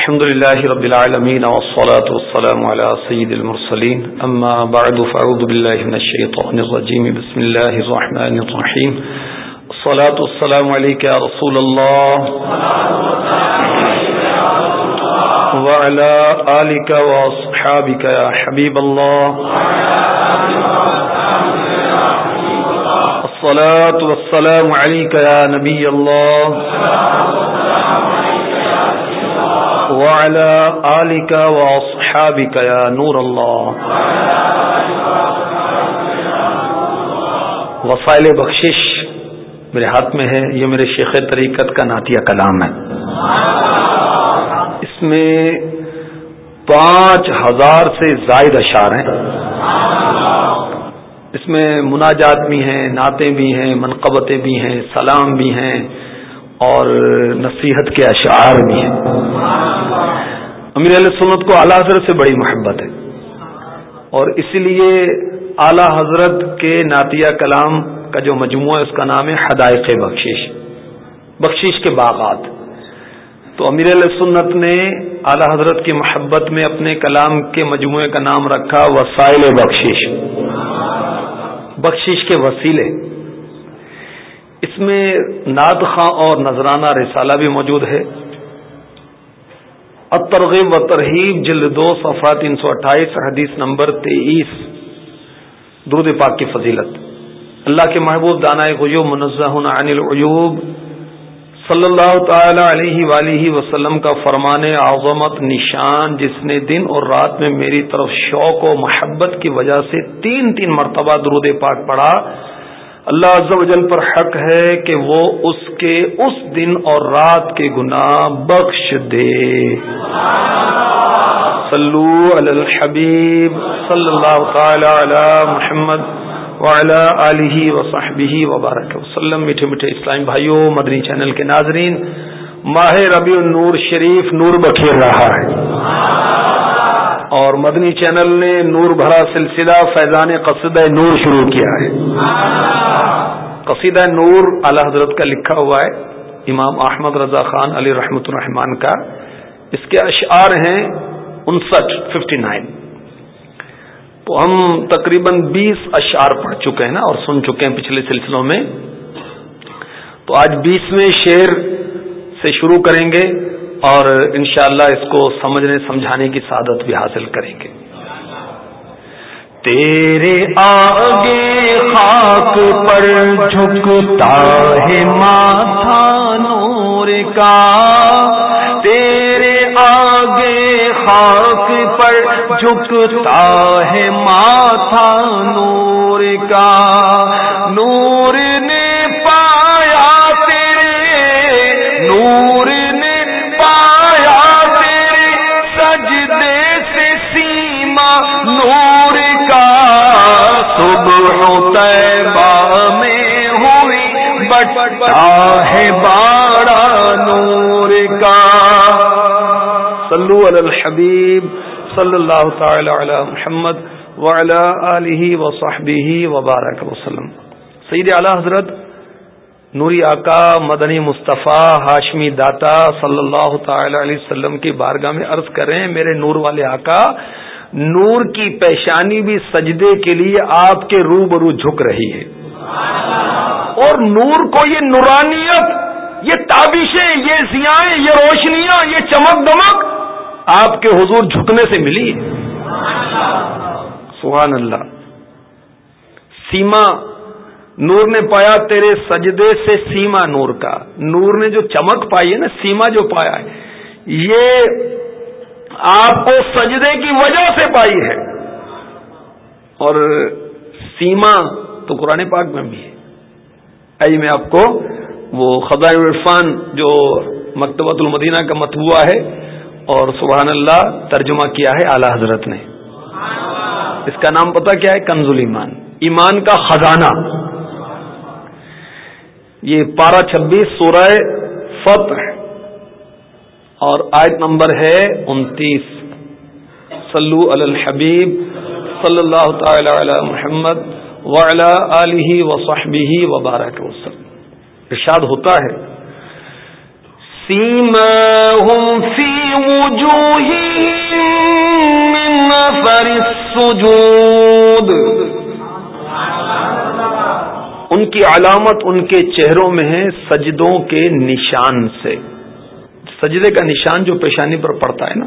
الحمد لله رب العالمين والصلاة والسلام على سيد المرسلين. أما بعد، فأعوذ بالله من الشيطان الرجيم. بسم الله الرحمن الرحيم. الصلاة والسلام عليك يا رسول الله. وعلى آلك وأصحابك يا حبيب الله. الصلاة والسلام عليك يا نبي الله. وعلى آلك وأصحابك يا نور الله. وسائل بخشش میرے ہاتھ میں ہے، یہ میرے شیخ طریقت کا نعتیہ کلام ہے۔ اس میں پانچ ہزار سے زائد اشعار ہیں۔ اس میں مناجات بھی ہیں، نعتیں بھی ہیں، منقبتیں بھی ہیں، سلام بھی ہیں اور نصیحت کے اشعار بھی ہیں۔ امیر علیہ سنت کو اعلیٰ حضرت سے بڑی محبت ہے۔ اور اسی لیے اعلی حضرت کے نعتیہ کلام کا جو مجموعہ ہے، اس کا نام ہے حدائق بخشش بخشش کے باغات۔ تو امیر علیہ سنت نے اعلی حضرت کی محبت میں اپنے کلام کے مجموعے کا نام رکھا، وسائل بخشش۔ بخشش کے وسیلے۔ اس میں ناد خاں اور نذرانہ رسالہ بھی موجود ہے۔ الترغیب و ترہیب جلد دو، صفحہ تین سو اٹھائیس، حدیث نمبر تیئیس درود پاک کی فضیلت۔ اللہ کے محبوب دانا غیوب منزہ عن العیوب۔ صلی اللہ تعالی علیہ ولیہ وسلم کا فرمان اعظمت نشان، جس نے دن اور رات میں میری طرف شوق و محبت کی وجہ سے تین تین مرتبہ درود پاک پڑھا۔ اللہ عز و جل پر حق ہے کہ وہ اس کے اس دن اور رات کے گناہ بخش دے۔ صلو علی الحبیب صلی اللہ تعالی علی محمد وعلی آلہ وصحبہ وبارک وسلم۔ میٹھے میٹھے اسلام بھائیوں مدنی چینل کے ناظرین، ماہ ربیع النور شریف نور بکھیر رہا ہے۔ اور مدنی چینل نے نور بھرا سلسلہ فیضان قصیدہ نور شروع کیا ہے۔ قصیدہ نور اعلی حضرت کا لکھا ہوا ہے، امام احمد رضا خان علی رحمت الرحمان کا۔ اس کے اشعار ہیں انسٹھ ففٹی نائن تو ہم تقریباً بیس اشعار پڑھ چکے ہیں نا اور سن چکے ہیں پچھلے سلسلوں میں۔ تو آج بیسویں شعر سے شروع کریں گے۔ اور انشاءاللہ اس کو سمجھنے سمجھانے کی سعادت بھی حاصل کریں گے۔ تیرے آگے خاک پر جھکتا ہے ماتھا نور کا۔ تیرے آگے خاک پر جھکتا ہے ماتھا نور کا۔ نور صبح میں ہوئی بٹا ہے باڑا نور کا۔ صلو علی الحبیب صلی اللہ تعالی علی محمد وعلی آلہ وصحبہ وبارک وسلم۔ سید اعلی حضرت نوری آقا مدنی مصطفیٰ ہاشمی داتا صلی اللہ تعالی علیہ وسلم کی بارگاہ میں عرض کریں میرے نور والے آقا نور کی پیشانی بھی سجدے کے لیے آپ کے روبرو جھک رہی ہے۔ اور نور کو یہ نورانیت، یہ تابشیں، یہ زیائیں یہ روشنیاں، یہ چمک دمک آپ کے حضور جھکنے سے ملی ہے سبحان اللہ۔ سیما، نور نے پایا تیرے سجدے سے سیما نور کا۔ نور نے جو چمک پائی ہے نا، سیما جو پایا ہے، یہ آپ کو سجدے کی وجہ سے پائی ہے۔ اور سیما تو قرآن پاک میں بھی ہے۔ آئیے میں آپ کو وہ خدا عرفان جو مکتبۃ المدینہ کا متبوعہ ہے اور سبحان اللہ ترجمہ کیا ہے اعلی حضرت نے۔ اس کا نام پتا کیا ہے؟ کنز ایمان ایمان کا خزانہ۔ یہ پارہ چھبیس سورہ فتح اور آیت نمبر ہے انتیس۔ صلو علی الحبیب صلی اللہ تعالی علی محمد وعلی علیہ و وبارک وسلم۔ ارشاد ہوتا ہے۔ سیماہم فی وجوہہم من نفر السجود۔ ان کی علامت ان کے چہروں میں ہے سجدوں کے نشان سے۔ سجدے کا نشان جو پیشانی پر پڑتا ہے نا،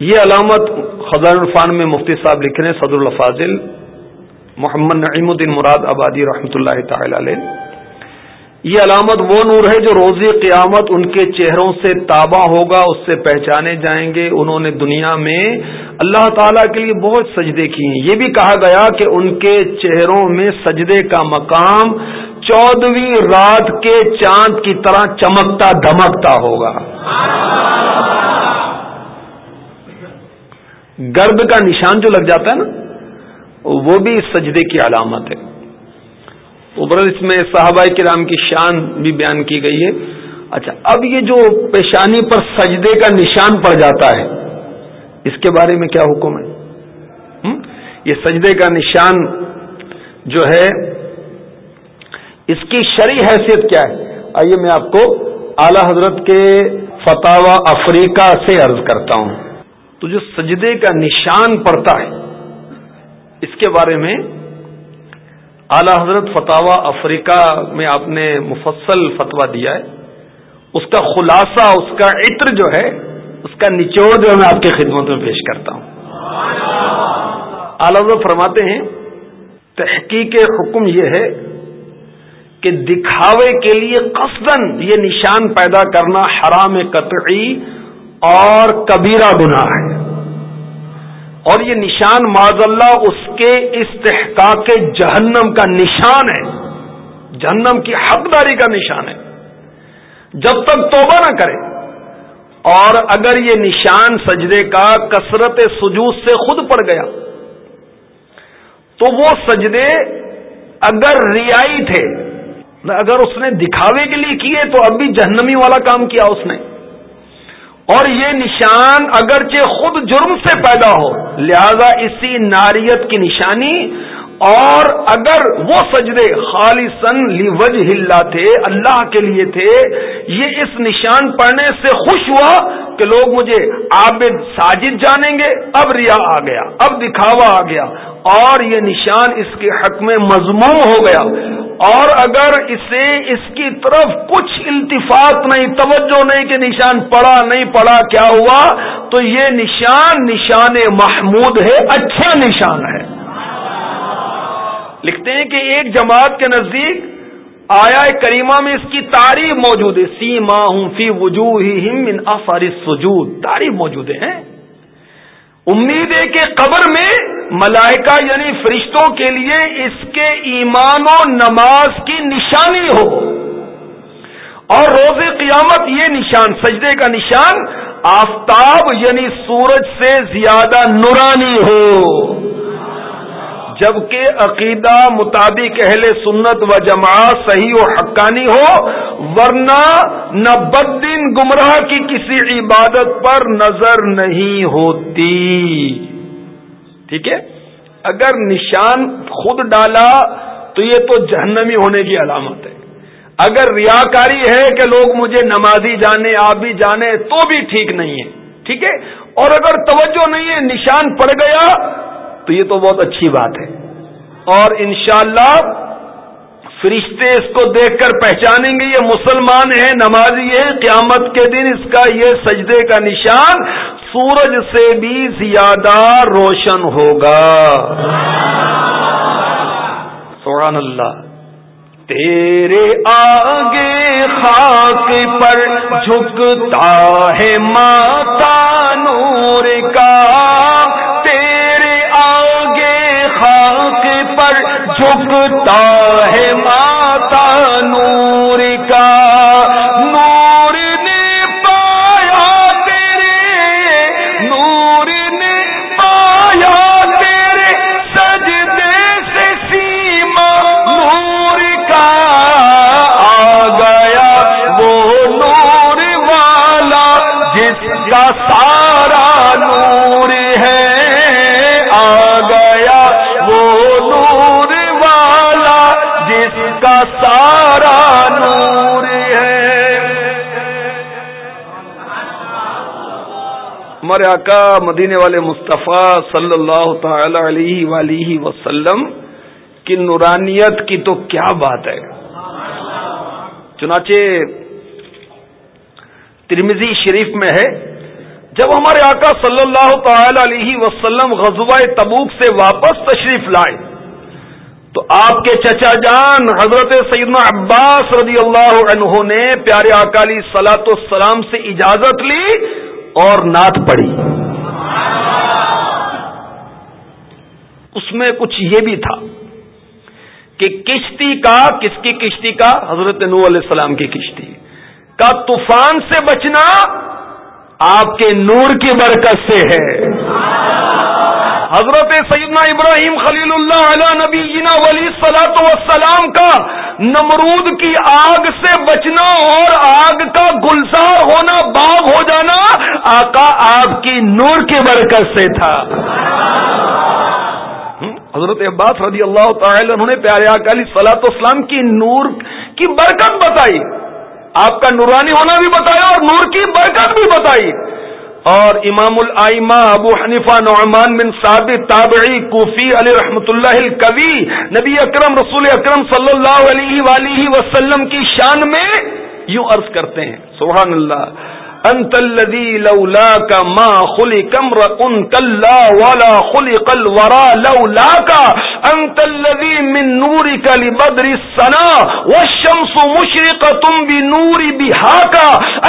یہ علامت خزان الفان میں مفتی صاحب لکھ رہے ہیں، صدر الفاظل محمد نعیم الدین مراد آبادی رحمۃ اللہ تعالی علیہ۔ یہ علامت وہ نور ہے جو روزی قیامت ان کے چہروں سے تابع ہوگا، اس سے پہچانے جائیں گے۔ انہوں نے دنیا میں اللہ تعالی کے لیے بہت سجدے کیے۔ ہیں یہ بھی کہا گیا کہ ان کے چہروں میں سجدے کا مقام چودہویں رات کے چاند کی طرح چمکتا دھمکتا ہوگا۔ گرد کا نشان جو لگ جاتا ہے نا، وہ بھی سجدے کی علامت ہے۔ اوبر اس میں صحابہ کرام کی شان بھی بیان کی گئی ہے۔ اچھا اب یہ جو پیشانی پر سجدے کا نشان پڑ جاتا ہے، اس کے بارے میں کیا حکم ہے؟ یہ سجدے کا نشان جو ہے اس کی شرع حیثیت کیا ہے؟ آئیے میں آپ کو اعلی حضرت کے فتح افریقہ سے عرض کرتا ہوں۔ تو جو سجدے کا نشان پڑتا ہے، اس کے بارے میں اعلی حضرت فتح افریقہ میں آپ نے مفصل فتوا دیا ہے۔ اس کا خلاصہ، اس کا عطر جو ہے، اس کا نچوڑ جو ہے، میں آپ کی خدمت میں پیش کرتا ہوں۔ اعلی حضرت فرماتے ہیں، تحقیق حکم یہ ہے کہ دکھاوے کے لیے قصدن یہ نشان پیدا کرنا حرام قطعی اور کبیرہ گناہ ہے۔ اور یہ نشان معذ اللہ اس کے استحقاق جہنم کا نشان ہے۔ جہنم کی حقداری کا نشان ہے۔ جب تک توبہ نہ کرے۔ اور اگر یہ نشان سجدے کا کثرت سجود سے خود پڑ گیا، تو وہ سجدے اگر ریائی تھے اگر اس نے دکھاوے کے لیے کیے تو اب بھی جہنمی والا کام کیا اس نے۔ اور یہ نشان اگرچہ خود جرم سے پیدا ہو، لہذا اسی ناریت کی نشانی اور اگر وہ سجدے خالی سن وج ہلا تھے، اللہ کے لیے تھے، یہ اس نشان پڑھنے سے خوش ہوا کہ لوگ مجھے عابد ساجد جانیں گے، اب ریا آ گیا، اب دکھاوا آ گیا، اور یہ نشان اس کے حق میں مضموم ہو گیا۔ اور اگر اسے اس کی طرف کچھ التفاق نہیں، توجہ نہیں کہ نشان پڑا نہیں پڑا کیا ہوا، تو یہ نشان نشان محمود ہے اچھا نشان ہے۔ لکھتے ہیں کہ ایک جماعت کے نزدیک آیا کریمہ میں اس کی تعریف موجود ہے۔ سی ہوں فی وجوہ ہی سجود تعریف موجود ہے۔ امید ہے کہ قبر میں ملائکہ یعنی فرشتوں کے لیے اس کے ایمان و نماز کی نشانی ہو۔ اور روز قیامت یہ نشان، سجدے کا نشان آفتاب یعنی سورج سے زیادہ نورانی ہو۔ جبکہ عقیدہ مطابق اہل سنت و جماعت صحیح و حقانی ہو، ورنہ نہ بدن گمراہ کی کسی عبادت پر نظر نہیں ہوتی۔ ٹھیک ہے؟ اگر نشان خود ڈالا تو یہ تو جہنمی ہونے کی علامت ہے۔ اگر ریاکاری ہے کہ لوگ مجھے نمازی جانے، آپ بھی جانے، تو بھی ٹھیک نہیں ہے۔ ٹھیک ہے؟ اور اگر توجہ نہیں ہے، نشان پڑ گیا، تو یہ تو بہت اچھی بات ہے۔ اور انشاءاللہ فرشتے اس کو دیکھ کر پہچانیں گے، یہ مسلمان ہے نمازی ہے قیامت کے دن اس کا یہ سجدے کا نشان سورج سے بھی زیادہ روشن ہوگا۔ سبحان اللہ۔ تیرے آگے خاک پر جھکتا ہے ماتا نور کا۔ جھکتا ہے ماتا نور کا۔ نور نے پایا تیرے، نور نے پایا تیرے سجدے سے سیما نور کا۔ آ گیا وہ نور والا جس کا کا سارا نور ہے۔ ہمارے آقا مدینے والے مصطفیٰ صلی اللہ تعالی علیہ ولیہ وسلم کی نورانیت کی تو کیا بات ہے۔ چنانچہ ترمزی شریف میں ہے، جب ہمارے آقا صلی اللہ تعالی علیہ وسلم غزوہ تبوک سے واپس تشریف لائے تو آپ کے چچا جان حضرت سیدنا عباس رضی اللہ عنہ نے پیارے اکالی سلاط السلام سے اجازت لی اور نعت پڑی اس میں کچھ یہ بھی تھا کہ کشتی کا، کس کی کشتی کا؟ حضرت نو علیہ السلام کی کشتی۔ کا طوفان سے بچنا آپ کے نور کی برکت سے ہے۔ حضرت سیدنا ابراہیم خلیل اللہ علیہ نبی جینا ولی سلاط وسلام کا نمرود کی آگ سے بچنا اور آگ کا گلزار ہونا، باغ ہو جانا آقا آپ کی نور کی برکت سے تھا۔ حضرت عباس رضی اللہ تعالی انہوں نے پیارے آقا علی سلاط اسلام کی نور کی برکت بتائی۔ آپ کا نورانی ہونا بھی بتایا اور نور کی برکت بھی بتائی۔ اور امام العمہ ابو حنیفہ نعمان بن ثابت تابعی کوفی علی رحمت اللہ الکوی نبی اکرم رسول اکرم صلی اللہ علیہ وآلہ وسلم کی شان میں یوں عرض کرتے ہیں، سبحان اللہ۔ انت الذي لولاك ما خلق امرؤ كلا ولا خلق الورى لولاك انت الذي من نورك لبدر السنا والشمس مشرقة بنور بهاك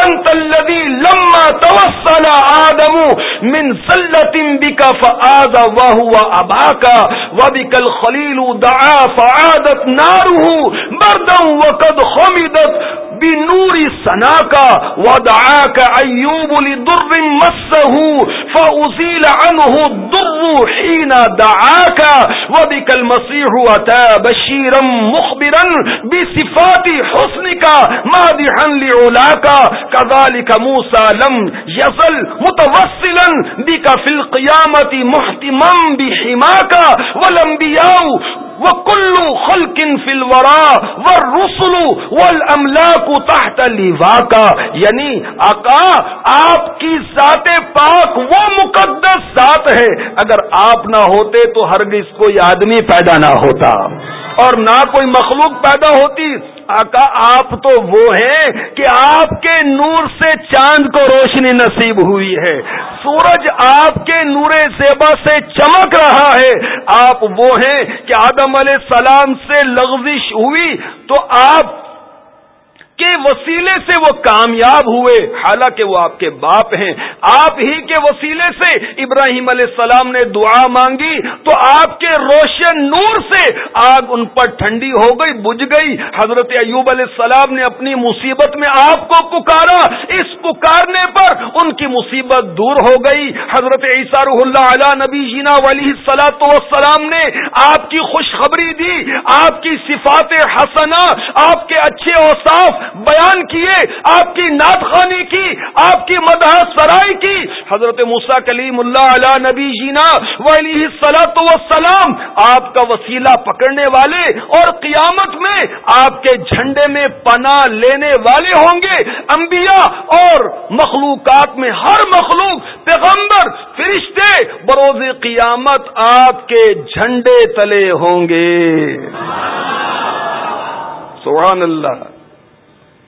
انت الذي لما توصل آدم من سلة بك فآد وهو أباك وبك الخليل دعا فعادت ناره بردا وقد خمدت بنور سنا کا ودعا کا ایوب لدر مسه فازيل عنه الضر حين دعاك وبك المسيح اتى بشيرا مخبرا بصفات حسنك مادحا لعلاك كذلك موسى لم يزل متوسلا بك في القيامه محتما بحماك والانبياء وہ کلو خلکن فلورا و رسلو و تحت کا یعنی آقا، آپ کی ذات پاک وہ مقدس ذات ہے۔ اگر آپ نہ ہوتے تو ہرگز کوئی آدمی پیدا نہ ہوتا اور نہ کوئی مخلوق پیدا ہوتی۔ آقا، آپ تو وہ ہیں کہ آپ کے نور سے چاند کو روشنی نصیب ہوئی ہے۔ سورج آپ کے نور زیبا سے چمک رہا ہے۔ آپ وہ ہیں کہ آدم علیہ السلام سے لغزش ہوئی تو آپ کے وسیلے سے وہ کامیاب ہوئے۔ حالانکہ وہ آپ کے باپ ہیں۔ آپ ہی کے وسیلے سے ابراہیم علیہ السلام نے دعا مانگی تو آپ کے روشن نور سے آگ ان پر ٹھنڈی ہو گئی، بجھ گئی۔ حضرت ایوب علیہ السلام نے اپنی مصیبت میں آپ کو پکارا۔ اس پکارنے پر ان کی مصیبت دور ہو گئی۔ حضرت عیسیٰ اللہ علیہ نبی جینا ولی سلاۃ وسلام نے آپ کی خوشخبری دی، آپ کی صفات حسنا آپ کے اچھے اوصاف بیان کیے آپ کی نعت خانی کی، آپ کی مدح سرائی کی۔ حضرت مسا کلیم اللہ علیہ نبی جینا ولی سلاۃ وسلام آپ کا وسیلہ پکڑنے والے اور قیامت میں آپ کے جھنڈے میں پناہ لینے والے ہوں گے۔ انبیاء اور مخلوقات میں ہر مخلوق، پیغمبر، فرشتے بروز قیامت آپ کے جھنڈے تلے ہوں گے۔ سبحان اللہ۔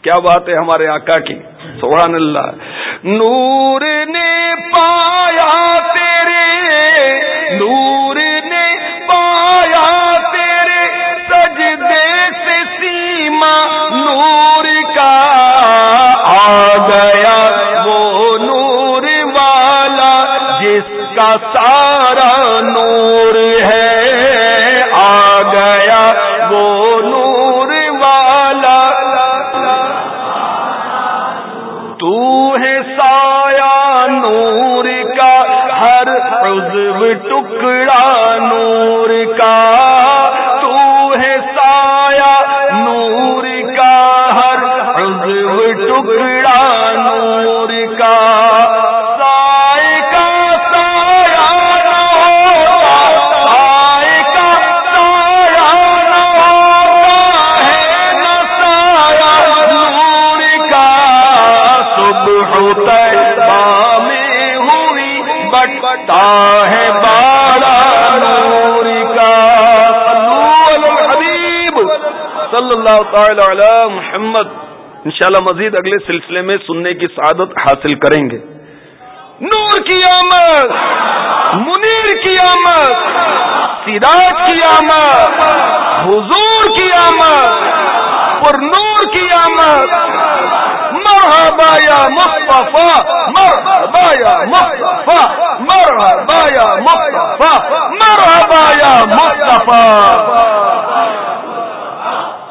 کیا بات ہے ہمارے آقا کی؟ سبحان اللہ۔ نور نے پایا تیرے، نور نے پایا تیرے سجدے سے سیما۔ نور کا آ گیا وہ نور والا، جس کا سارا نور ہے۔ اللہ تعالی علی محمد۔ انشاءاللہ مزید اگلے سلسلے میں سننے کی سعادت حاصل کریں گے۔ نور کی آمد، منیر کی آمد سیراج کی آمد، حضور کی آمد پر نور کی آمد۔ مرحبا یا مصطفیٰ، مرحبا یا مصطفیٰ، مرحبا یا مصطفیٰ، مرحبا یا مصطفیٰ۔